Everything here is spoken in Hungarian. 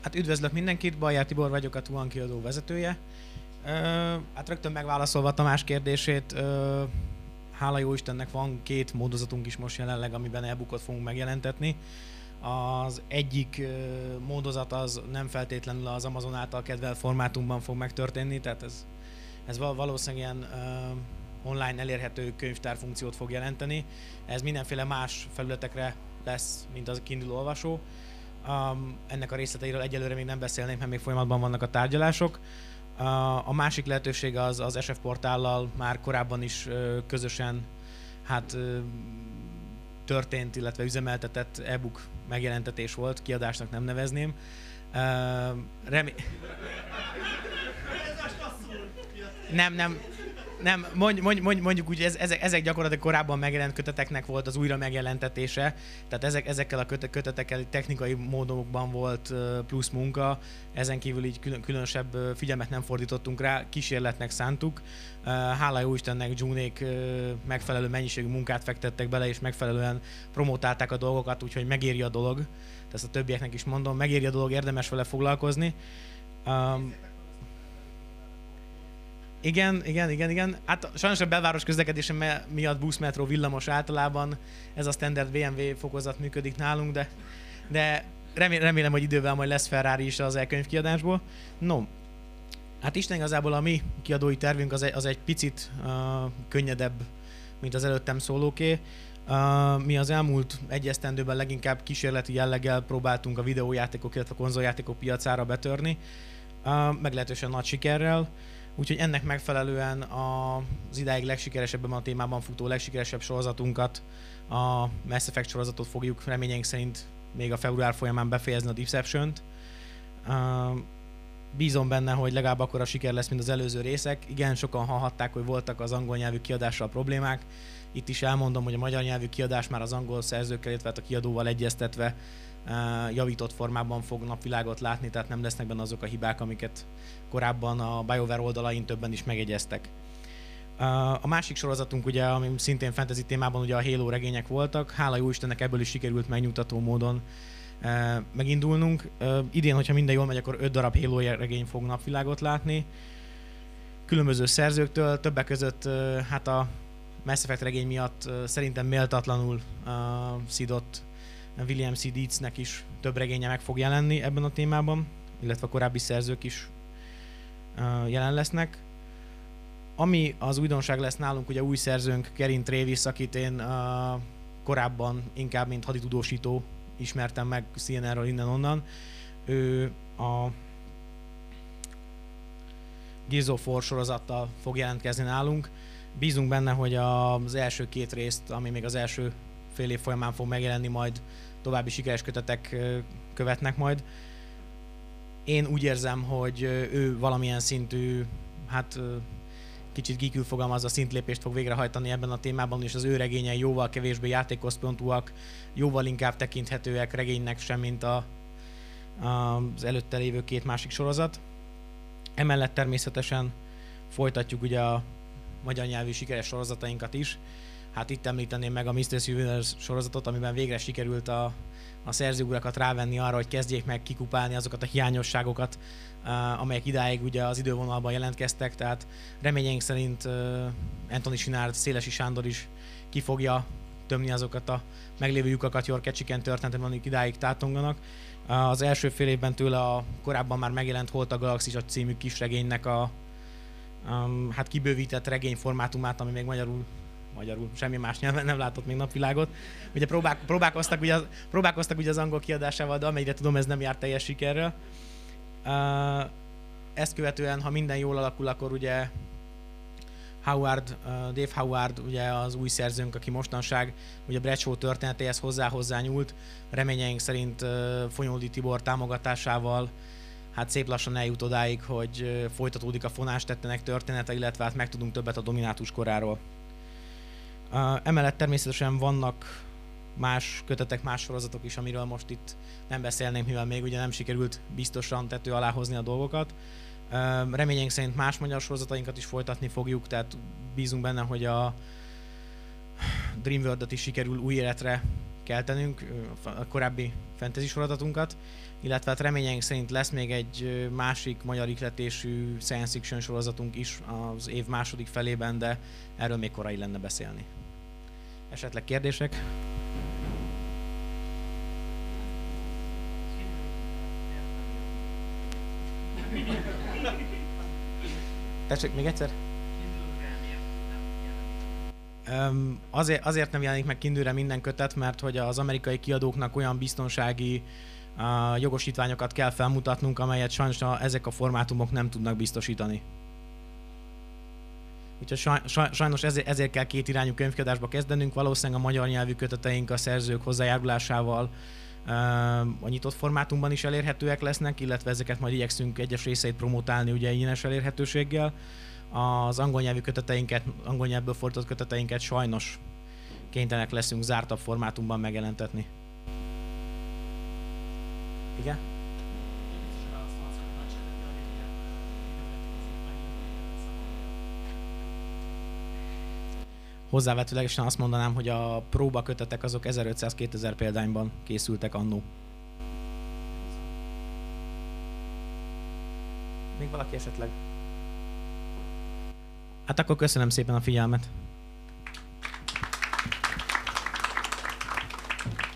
Hát üdvözlök mindenkit, Bajár Tibor vagyok, a Tuan kiadó vezetője. Ö, hát rögtön megválaszolva Tamás kérdését, ö, hála jó Istennek van két módozatunk is most jelenleg, amiben e-bookot fogunk megjelentetni. Az egyik módozat az nem feltétlenül az Amazon által kedvelt formátumban fog megtörténni, tehát ez, ez valószínűleg ilyen ö, online elérhető könyvtár funkciót fog jelenteni. Ez mindenféle más felületekre lesz, mint az Kindle olvasó. Um, ennek a részleteiről egyelőre még nem beszélnék, mert még folyamatban vannak a tárgyalások. Uh, a másik lehetőség az az SF portállal már korábban is uh, közösen hát uh, történt, illetve üzemeltetett e-book megjelentetés volt, kiadásnak nem nevezném. Uh, remé- nem, nem, nem, mondj, mondj, mondj, mondjuk úgy, ez, ezek, ezek gyakorlatilag korábban megjelent köteteknek volt az újra megjelentetése, tehát ezek, ezekkel a kötetekkel technikai módokban volt plusz munka, ezen kívül így külön, különösebb figyelmet nem fordítottunk rá, kísérletnek szántuk. Hála jó Istennek Junék megfelelő mennyiségű munkát fektettek bele, és megfelelően promotálták a dolgokat, úgyhogy megéri a dolog. Tehát ezt a többieknek is mondom, megéri a dolog, érdemes vele foglalkozni. Um, igen, igen, igen, igen. Hát sajnos a belváros közlekedése miatt busz, metró, villamos általában ez a standard BMW fokozat működik nálunk, de, de remélem, remélem, hogy idővel majd lesz Ferrari is az elkönyv kiadásból. No, hát Isten igazából a mi kiadói tervünk az egy, az egy picit uh, könnyedebb, mint az előttem szólóké. Uh, mi az elmúlt egy esztendőben leginkább kísérleti jelleggel próbáltunk a videójátékok, illetve a konzoljátékok piacára betörni, uh, meglehetősen nagy sikerrel. Úgyhogy ennek megfelelően az idáig legsikeresebben a témában futó legsikeresebb sorozatunkat, a Mass Effect sorozatot fogjuk reményeink szerint még a február folyamán befejezni a Deception-t. Bízom benne, hogy legalább akkor a siker lesz, mint az előző részek. Igen, sokan hallhatták, hogy voltak az angol nyelvű kiadással problémák. Itt is elmondom, hogy a magyar nyelvű kiadás már az angol szerzőkkel, illetve hát a kiadóval egyeztetve javított formában fog napvilágot látni, tehát nem lesznek benne azok a hibák, amiket korábban a BioWare oldalain többen is megegyeztek. A másik sorozatunk ugye, ami szintén fantasy témában ugye a Halo regények voltak, hála jó Istennek ebből is sikerült megnyugtató módon megindulnunk. Idén, hogyha minden jól megy, akkor 5 darab Halo regény fog napvilágot látni. Különböző szerzőktől, többek között hát a Mass Effect regény miatt szerintem méltatlanul szidott William C. Dietznek is több regénye meg fog jelenni ebben a témában, illetve a korábbi szerzők is jelen lesznek. Ami az újdonság lesz nálunk, ugye új szerzőnk Kerin Travis, akit én korábban inkább mint haditudósító ismertem meg CNN-ről innen-onnan. Ő a War sorozattal fog jelentkezni nálunk. Bízunk benne, hogy az első két részt, ami még az első fél év folyamán fog megjelenni, majd további sikeres kötetek követnek majd. Én úgy érzem, hogy ő valamilyen szintű, hát kicsit gikül fogalmazva szintlépést fog végrehajtani ebben a témában, és az ő regényei jóval kevésbé játékoszpontúak, jóval inkább tekinthetőek regénynek sem, mint a, a, az előtte lévő két másik sorozat. Emellett természetesen folytatjuk ugye a magyar nyelvű sikeres sorozatainkat is, Hát itt említeném meg a Mr. Universe sorozatot, amiben végre sikerült a, a szerzőurakat rávenni arra, hogy kezdjék meg kikupálni azokat a hiányosságokat, amelyek idáig ugye az idővonalban jelentkeztek, tehát reményeink szerint Anthony Sinard, Szélesi Sándor is ki fogja tömni azokat a meglévő lyukakat Your Ketchiken történetem, amik idáig tátonganak. Az első fél évben tőle a korábban már megjelent Holt a Galaxis című kisregénynek a um, hát kibővített regény formátumát, ami még magyarul magyarul, semmi más nyelven nem látott még napvilágot. Ugye próbál, próbálkoztak, ugye, próbálkoztak ugye az angol kiadásával, de amennyire tudom, ez nem járt teljes sikerrel. Ezt követően, ha minden jól alakul, akkor ugye Howard, Dave Howard, ugye az új szerzőnk, aki mostanság ugye Bradshaw történetéhez hozzá-hozzá nyúlt. Reményeink szerint Fonyoldi Tibor támogatásával hát szép lassan eljut odáig, hogy folytatódik a fonás tettenek története, illetve hát megtudunk többet a dominátus koráról. Emellett természetesen vannak más kötetek, más sorozatok is, amiről most itt nem beszélném, mivel még ugye nem sikerült biztosan tető alá hozni a dolgokat. Reményeink szerint más magyar sorozatainkat is folytatni fogjuk, tehát bízunk benne, hogy a Dreamworld-et is sikerül új életre keltenünk, a korábbi fantasy sorozatunkat, illetve hát reményeink szerint lesz még egy másik magyar ikletésű science fiction sorozatunk is az év második felében, de erről még korai lenne beszélni. Esetleg kérdések? Tessék, még egyszer? azért, azért nem jelenik meg kindőre minden kötet, mert hogy az amerikai kiadóknak olyan biztonsági jogosítványokat kell felmutatnunk, amelyet sajnos ezek a formátumok nem tudnak biztosítani. Úgyhogy saj, sajnos ezért, ezért kell két irányú könyvkiadásba kezdenünk, valószínűleg a magyar nyelvű köteteink a szerzők hozzájárulásával a nyitott formátumban is elérhetőek lesznek, illetve ezeket majd igyekszünk egyes részeit promotálni ugye ingyenes elérhetőséggel. Az angol nyelvű köteteinket, angol nyelvből fordított köteteinket sajnos kénytelenek leszünk zártabb formátumban megjelentetni. Igen? Hozzávetőlegesen azt mondanám, hogy a próba kötetek azok 1500-2000 példányban készültek annó. Még valaki esetleg? Hát akkor köszönöm szépen a figyelmet.